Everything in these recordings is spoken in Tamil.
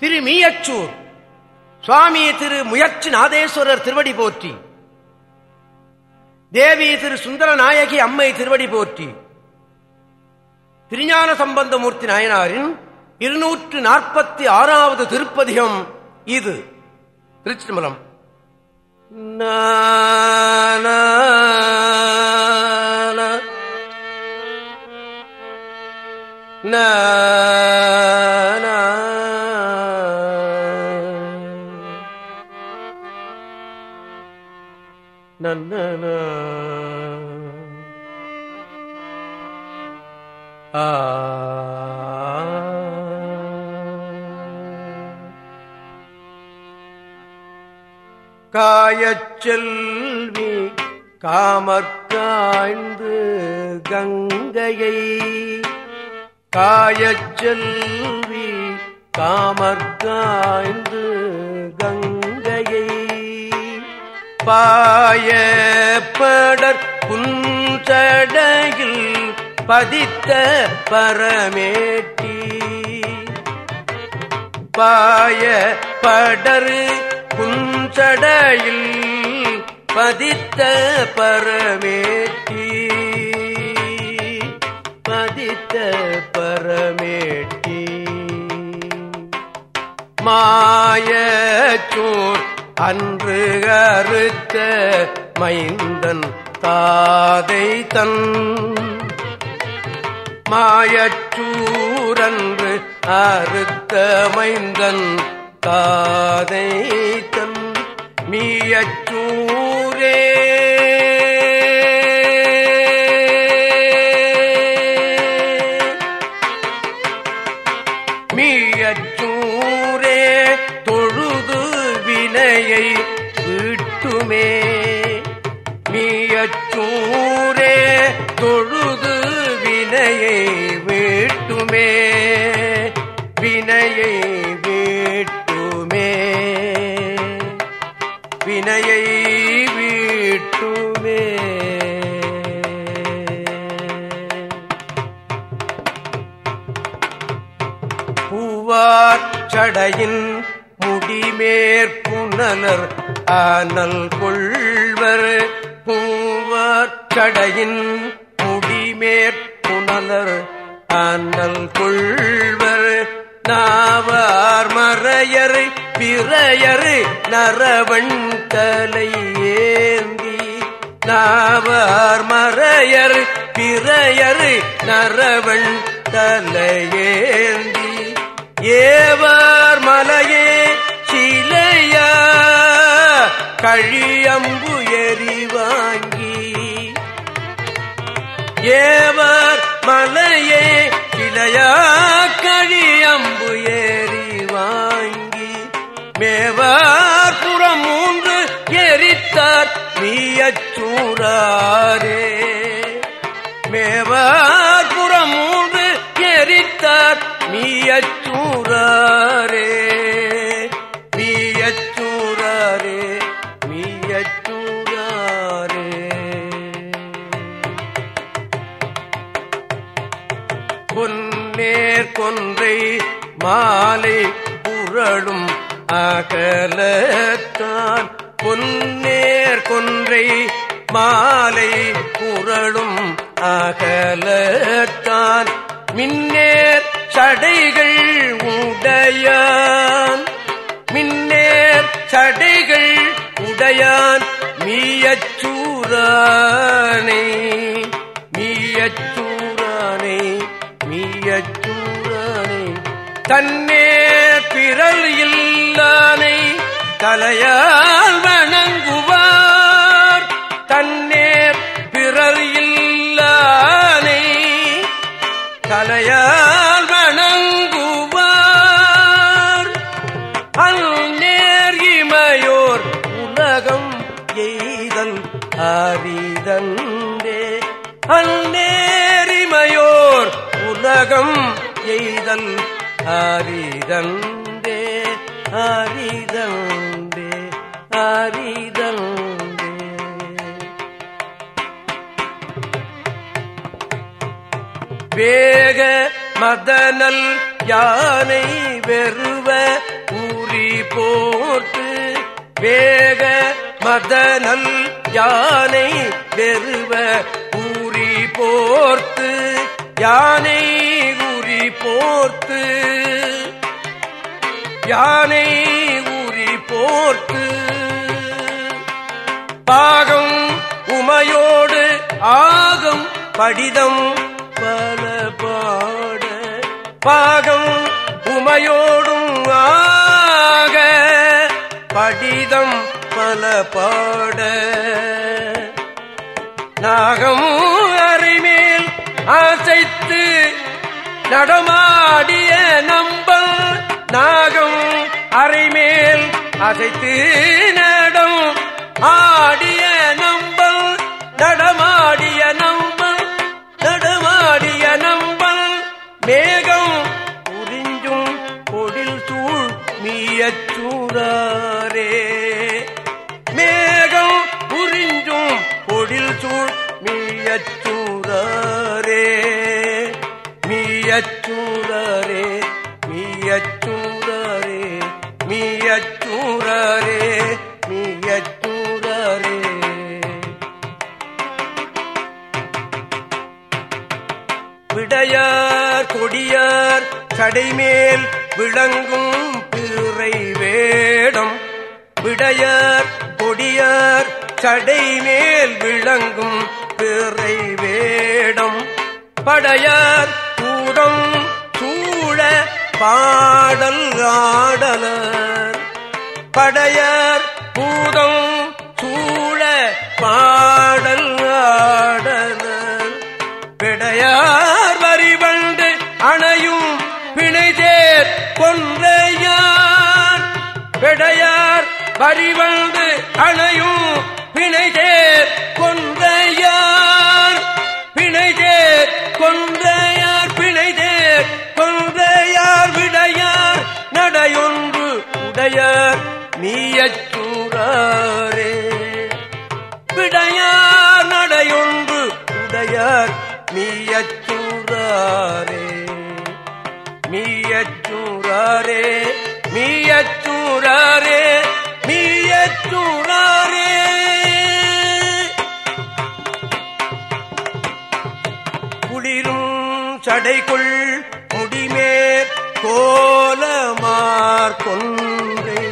திரு மீயச்சூர் சுவாமி திரு முயற்சி நாதேஸ்வரர் திருவடி போற்றி. தேவி திரு சுந்தர நாயகி அம்மை திருவடி போற்றி. திருஞான சம்பந்தமூர்த்தி நாயனாரின் இருநூற்று நாற்பத்தி ஆறாவது திருப்பதிகம் இது. திருச்சிமலம் நன்ன செல்வி காமற்காய்ந்து கங்கையை. காயச்செல்வி காமற்காய்ந்து கங்கையை. பாயப்படற் புஞ்சடையில் பதித்த பரமேட்டி. பாய படரு குஞ்சடையில் பதித்த பரமேட்டி. பதித்த பரமேட்டி. மாயச்சூர் அன்று அறுத்த மைந்தன் தாதை தன். மாயச்சூரன்று அறுத்த மைந்தன் தாதை தன். மீயச்சூர் மீயச்சூரே ஆனல் கொள்வர் பூவார் சடையின் முடிமேற்புணலர் ஆனல் கொள்வர் நாவார் மறையர் பிறையர் நரவண் தலை ஏந்தி. நாவார் மறையர் பிறையர் நரவண் தலையேந்தி ஏவார் மலையே கழியம்பு எரி வாங்கி ஏவர் மலையே கிளையா கழியம்பு ஏறி வாங்கி மேவார் புறம் மூன்று எரித்தார் மீயச்சூராரே மேவார் புரளும் அகலத்தான். பொன்னேர் கொன்றை மாலை புரளும் அகலத்தான். மின்னேர் சடைகள் உடையான். மின்னேர் சடைகள் உடையான். மீயச்சூரானை மீயச்சூரானை மீயச்சூரானை தன்னே பிறல் இல்லானை தலையால் வணங்குவார். தன்னே பிறல் இல்லானை தலையால் வணங்குவார். அல்நேர் இமையோர் உலகம் எய்தல் அரிதந்தே அல்நேரிமையோர் உலகம் எய்தல் ஹரிதந்தே ஹரிதந்தே ஹரிதந்தே வேக மதனல் யானை வெறுவ ஊறி போட்டு வேக மதனல் யானை வெறுவ ஊறி போர்த்து யானை உரி போர்த்து யானை ஊறி போர்த்து பாகம் உமையோடு ஆகம் படிதம் பல பாட பாகம் உமையோடும் ஆக படிதம் பல பாட. நாகம் அறைமேல் ஆசைத்து நடமாடிய நம்பல் நாகம் அறைமேல் அசைத்து நடம். ஆடிய நம்பல் நடமாடிய நம்பல் நடமாடிய நம்பல். மேகம் உறிஞ்சும் பொடில் சூழ் மீயச்சூரே மேகம் உறிஞ்சும் பொடில் சூழ் மீயச்சூரே மீயச்சூரே கடைமேல் விளங்கும் பிறை வேடம். விடையார் கொடியார் கடைமேல் விளங்கும் பிறை வேடம். படையார் கூடம் சூழ பாடல் ஆடலர். படையார் பூதம் சூழ பாடல் பிடையார் அணையும் பிணைதேர் கொன்றையார். பிணைதேர் கொன்றையார் பிணைதேர் கொன்றையார் விடையார். நடையொன்று உடையார் நீயச்சூரே விடையார் நடையொன்று உடையார் நீயச்சூரே நீயச்சூரே நீயச்சூரே மீயச்சூரே குளிரும் சடைக்குள் முடிமேற் கோலமார் கொன்றை.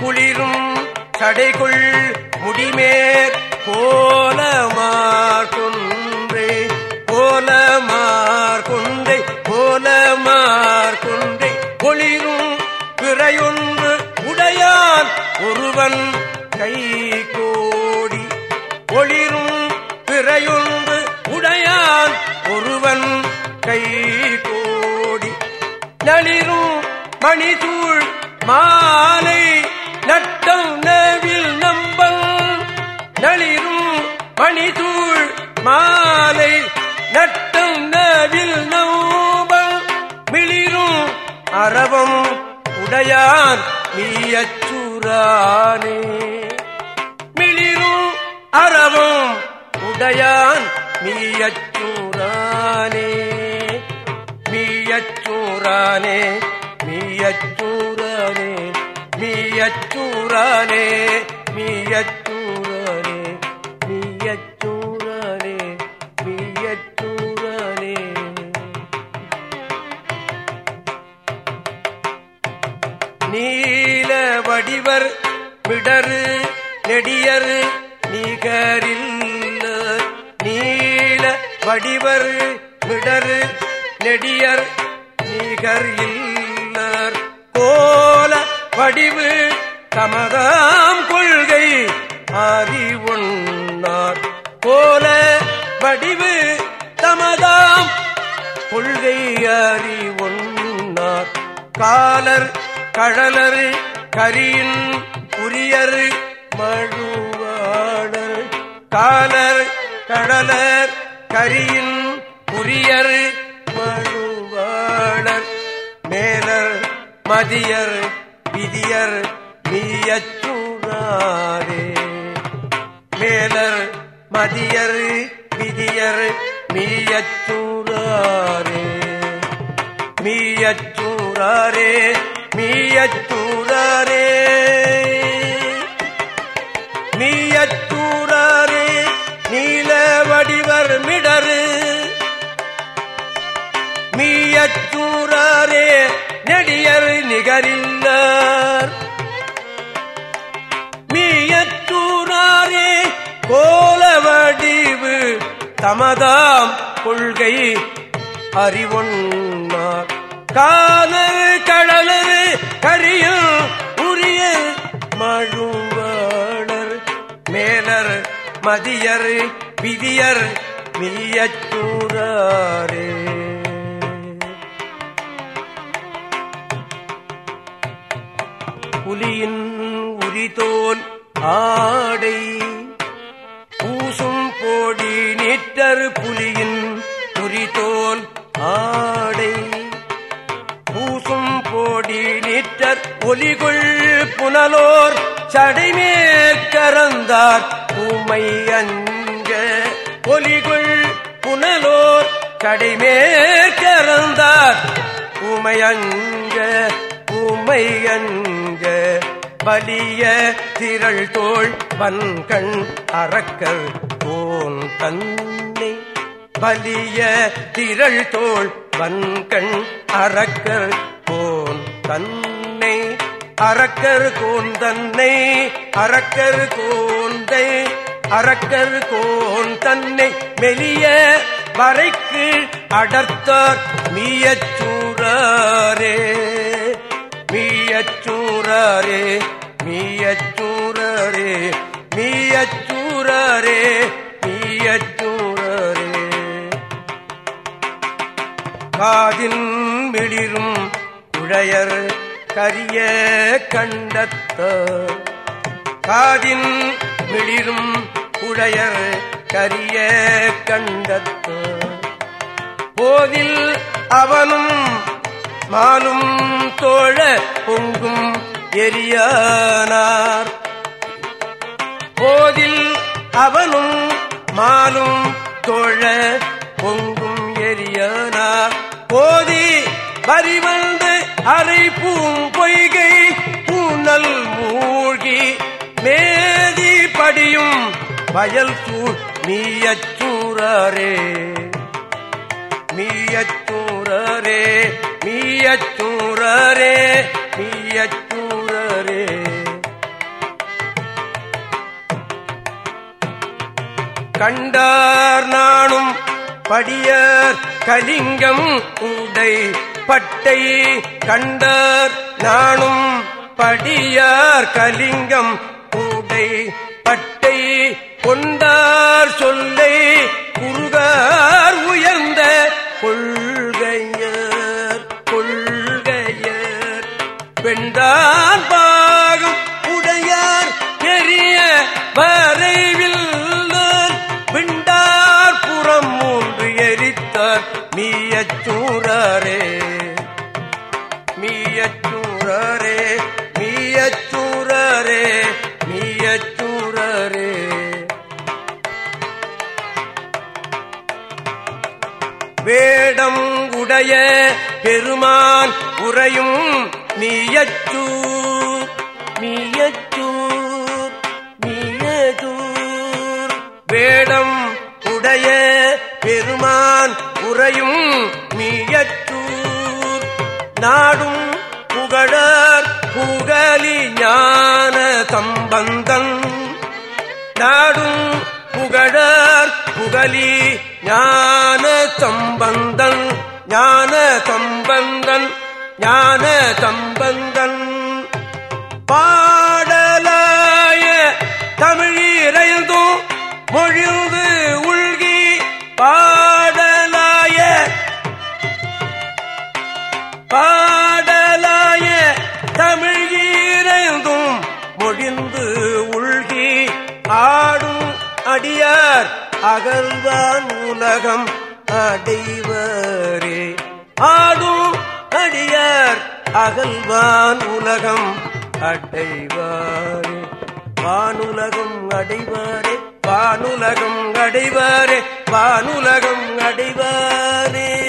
குளிரும் சடைக்குள் முடிமேற் கோலமார் கொன்றை. கோலமார் கொன்றை கோலமார் கொன்றை. ஒளிரும் பிறையுன் ஒருவன் கை கோடி ஒளிரும் பிறையுண்டு உடையான் ஒருவன் கை கோடி. நளிரும் மணிசூழ் மாலை நட்டம் நேவில் நம்பல். நளிரும் மணிசூழ் மாலை நட்டம் நேவில் நம்பல். மிளிரும் அரவம் உடையான் நீயச்சூ மீயச்சூரானே மிளிரும் அறவும் உடையான் மீயச்சூரானே. மீயச்சூரானே மீயச்சூரானே மீயச்சூரானே மீயச்சூரானே வடிவர் விடரு நெடியர் நிகரில் நீல வடிவர் விடரு நெடியர் நிகர் இல்லர் கோல வடிவு தமதாம் கொள்கை அறிவொன்னார் கோல வடிவு தமதாம் கொள்கை அறிவொன்னார் காலர் கழலரு கரியின் உரியர் மழுவாடர் காலர் கடலர் கரியின் உரியர் மழுவாடர் மேலர் மதியர் விதியர் மீயச்சூடாரே மேலர் மதியர் விதியர் மீயச்சூடாரே மீயச்சூராரே மீயத்தூரே மீயத்தூரே நீல வடிவர் மிடரு மீயத்தூரே நெடியர் நிகரில்லார். மீயத்தூரே கோல வடிவு தமதாம் கொள்கை அறிவொன்னார். காதல் கடலு கரியும் உரிய மழுவாளர் மேலர் மதியர் விதியர் மீயச்சூரே புலியின் உரிதோல் ஆடை பூசும் போடி நீட்டர் புலியின் உரிதோல் ஆடை. போடி ஒலிகுள் புனலோர் சடைமேற்கறந்தார் பூமை அஞ்ச ஒலிகுள் புனலோர் சடைமேற்கறந்தார் பூமை அஞ்ச பூமை அஞ்ச பலிய திரள் தோல் வன்கண் அறக்கல் போன் தன்னை. பலிய திரள் தோல் வன்கண் அறக்கல் போன் தன்னை. அறக்கர் கோன் தன்னை அறக்கர் கூந்தை அறக்கர் கோன் தன்னை மெலிய வரைக்கு அடர்த்தார் மீயச்சூரே மீயச்சூரே மீயச்சூரே மீயச்சூரே மீயச்சூரே காதின் மிளிரும் உழையர் கரிய கண்டத்த காதின் மிளிரும் புழையர் கரிய கண்டத்த. போதில் அவனும் மாலும் தோழ பொங்கும் எரியானார். போதில் அவனும் மாலும் தோழ பொங்கும் எரியானார். போதி வரிவந்து அரை பூம்பொய்கை பூனல் மூழ்கி மேதி படியும் வயல் சூழ் மீயச்சூரரே மீயச்சூரரே மீயச்சூரரே மீயச்சூரரே கண்டார் நானும் படியர் கலிங்கம் உடை பட்டை கண்டார். நானும் படியார் கலிங்கம் கூடை பட்டை கொண்டார். சொல்லை குருகார் உயர்ந்த வேடம் உடைய பெருமான் உறையும் மீயச்சூர் மீயச்சூர் மீயச்சூர் வேடம் உடைய பெருமான் உறையும் மீயச்சூர் நாடும் புகழர் புகலி ஞான சம்பந்தன். நாடும் புகழர் புகலி ஞான சம்பந்தன் ஞான சம்பந்தன் ஞான சம்பந்தன் பாடலாய தமிழீரைந்தும் மொழிந்து உள்கி பாடலாய பாடலாய தமிழீரைந்தும் மொழிந்து உள்கி ஆடும் அடியார் அகழ்வான் உலகம். அடைவரே ஆடும் அடியார் அகல்வான் உலகம் அடைவாரே. வானுலகம் அடைவாரே வானுலகம் அடைவாரே வானுலகம் அடைவாரே.